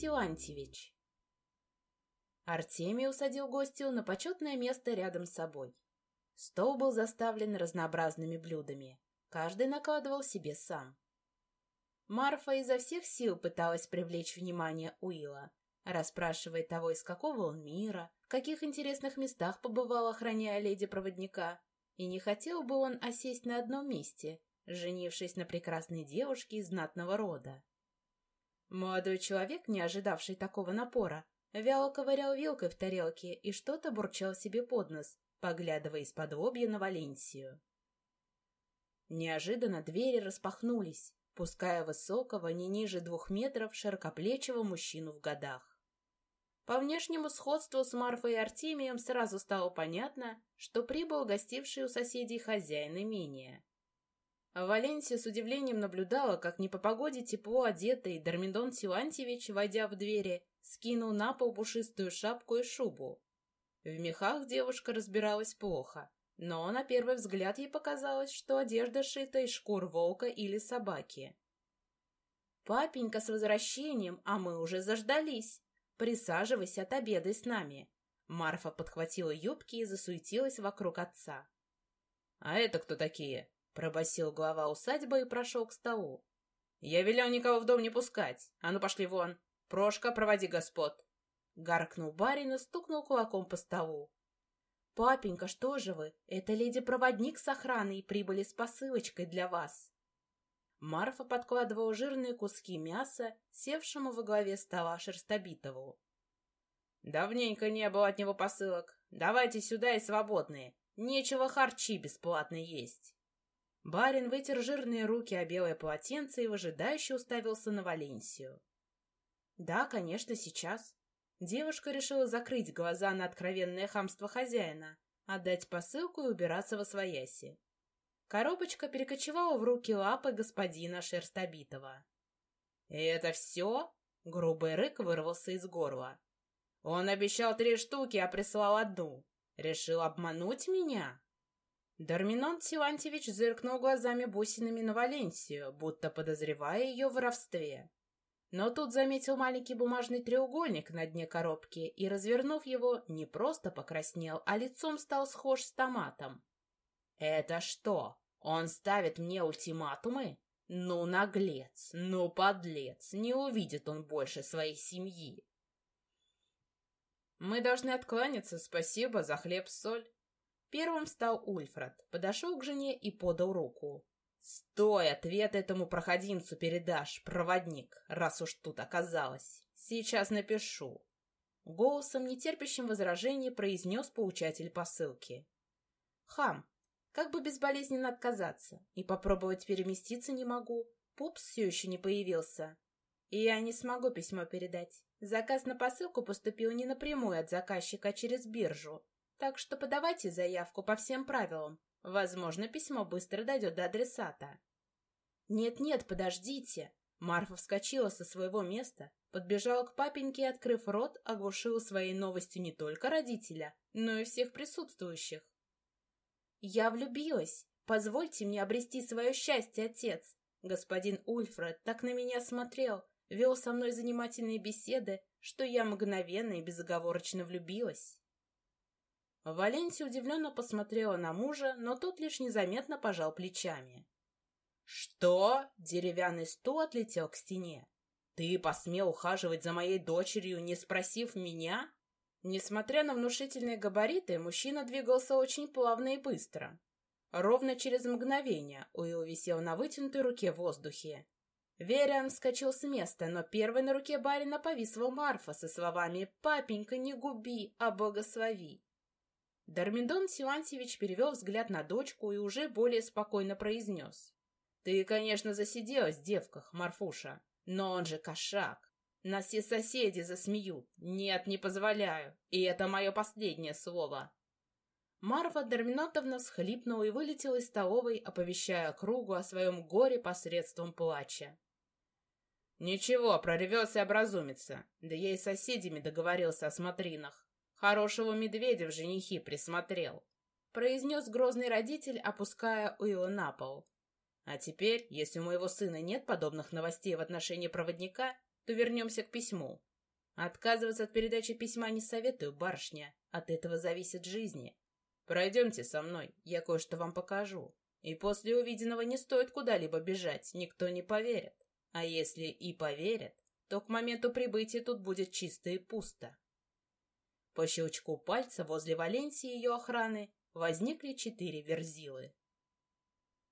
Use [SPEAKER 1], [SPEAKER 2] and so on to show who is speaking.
[SPEAKER 1] Силантьевич. Артемий усадил гостю на почетное место рядом с собой. Стол был заставлен разнообразными блюдами. Каждый накладывал себе сам. Марфа изо всех сил пыталась привлечь внимание Уилла, расспрашивая того, из какого он мира, в каких интересных местах побывал, охраняя леди-проводника, и не хотел бы он осесть на одном месте, женившись на прекрасной девушке из знатного рода. Молодой человек, не ожидавший такого напора, вяло ковырял вилкой в тарелке и что-то бурчал себе под нос, поглядывая из-под лобья на Валенсию. Неожиданно двери распахнулись, пуская высокого, не ниже двух метров, широкоплечего мужчину в годах. По внешнему сходству с Марфой и Артемием сразу стало понятно, что прибыл гостивший у соседей хозяин имения. Валенсия с удивлением наблюдала, как не по погоде тепло одетый Дормидон Силантьевич, войдя в двери, скинул на пол пушистую шапку и шубу. В мехах девушка разбиралась плохо, но на первый взгляд ей показалось, что одежда шита из шкур волка или собаки. «Папенька, с возвращением, а мы уже заждались. Присаживайся, отобедай с нами». Марфа подхватила юбки и засуетилась вокруг отца.
[SPEAKER 2] «А это кто такие?» Пробасил глава усадьбы и прошел к столу. «Я велел никого в дом не пускать. А ну, пошли вон. Прошка, проводи господ!» Гаркнул барин и стукнул кулаком по столу.
[SPEAKER 1] «Папенька, что же вы? Это леди-проводник с охраной прибыли с посылочкой для вас». Марфа подкладывала жирные куски мяса, севшему во главе стола Шерстобитову.
[SPEAKER 2] «Давненько не было от него посылок. Давайте сюда и свободные. Нечего харчи бесплатно есть».
[SPEAKER 1] Барин вытер жирные руки о белое полотенце и выжидающе уставился на Валенсию. «Да, конечно, сейчас». Девушка решила закрыть глаза на откровенное хамство хозяина, отдать посылку и убираться во свояси. Коробочка перекочевала в руки лапы господина Шерстобитова.
[SPEAKER 2] это все?» — грубый рык вырвался из горла. «Он обещал три штуки, а прислал одну. Решил обмануть меня?»
[SPEAKER 1] Дарминон Силантьевич зыркнул глазами бусинами на Валенсию, будто подозревая ее в воровстве. Но тут заметил маленький бумажный треугольник на дне коробки и, развернув его, не просто покраснел, а лицом стал схож с томатом. «Это что, он ставит мне ультиматумы? Ну, наглец, ну, подлец, не увидит он больше своей семьи!»
[SPEAKER 2] «Мы должны откланяться, спасибо за хлеб-соль»,
[SPEAKER 1] Первым встал Ульфред, подошел к жене и подал руку.
[SPEAKER 2] «Стой, ответ этому проходимцу передашь, проводник, раз уж тут оказалось. Сейчас напишу».
[SPEAKER 1] Голосом, нетерпящим возражений, произнес поучатель посылки. «Хам, как бы безболезненно отказаться, и попробовать переместиться не могу. Пупс все еще не появился. И я не смогу письмо передать. Заказ на посылку поступил не напрямую от заказчика, а через биржу. Так что подавайте заявку по всем правилам. Возможно, письмо быстро дойдет до адресата. Нет-нет, подождите. Марфа вскочила со своего места, подбежала к папеньке и, открыв рот, оглушила своей новостью не только родителя, но и всех присутствующих. «Я влюбилась. Позвольте мне обрести свое счастье, отец. Господин Ульфред так на меня смотрел, вел со мной занимательные беседы, что я мгновенно и безоговорочно влюбилась». Валенсия удивленно посмотрела на мужа, но тот лишь незаметно пожал плечами.
[SPEAKER 2] «Что?» — деревянный стул отлетел к стене. «Ты посмел ухаживать за моей дочерью, не спросив меня?»
[SPEAKER 1] Несмотря на внушительные габариты, мужчина двигался очень плавно и быстро. Ровно через мгновение Уилл висел на вытянутой руке в воздухе. Вериан вскочил с места, но первой на руке барина повисла Марфа со словами «Папенька, не губи, а благослови». Дармидон Силантьевич перевел взгляд на дочку и уже более спокойно произнес. «Ты, конечно, засиделась девках, Марфуша, но он же кошак. Нас все соседи засмеют. Нет, не позволяю. И это мое последнее слово». Марфа Дарминотовна всхлипнула и вылетела из столовой, оповещая кругу о своем горе посредством плача.
[SPEAKER 2] «Ничего, прорвется и образумится. Да я и с соседями договорился о смотринах. Хорошего медведя в женихи присмотрел, произнес грозный родитель, опуская Уилла на пол. А теперь, если у моего сына нет подобных новостей в отношении проводника, то вернемся к письму.
[SPEAKER 1] Отказываться от передачи письма не советую, барышня. От этого зависит жизни.
[SPEAKER 2] Пройдемте со мной, я кое-что вам покажу. И после увиденного не стоит куда-либо бежать, никто не поверит. А если и поверят, то к моменту прибытия тут будет чисто и пусто.
[SPEAKER 1] По щелчку пальца возле Валенсии ее охраны возникли четыре верзилы.